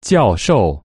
教授。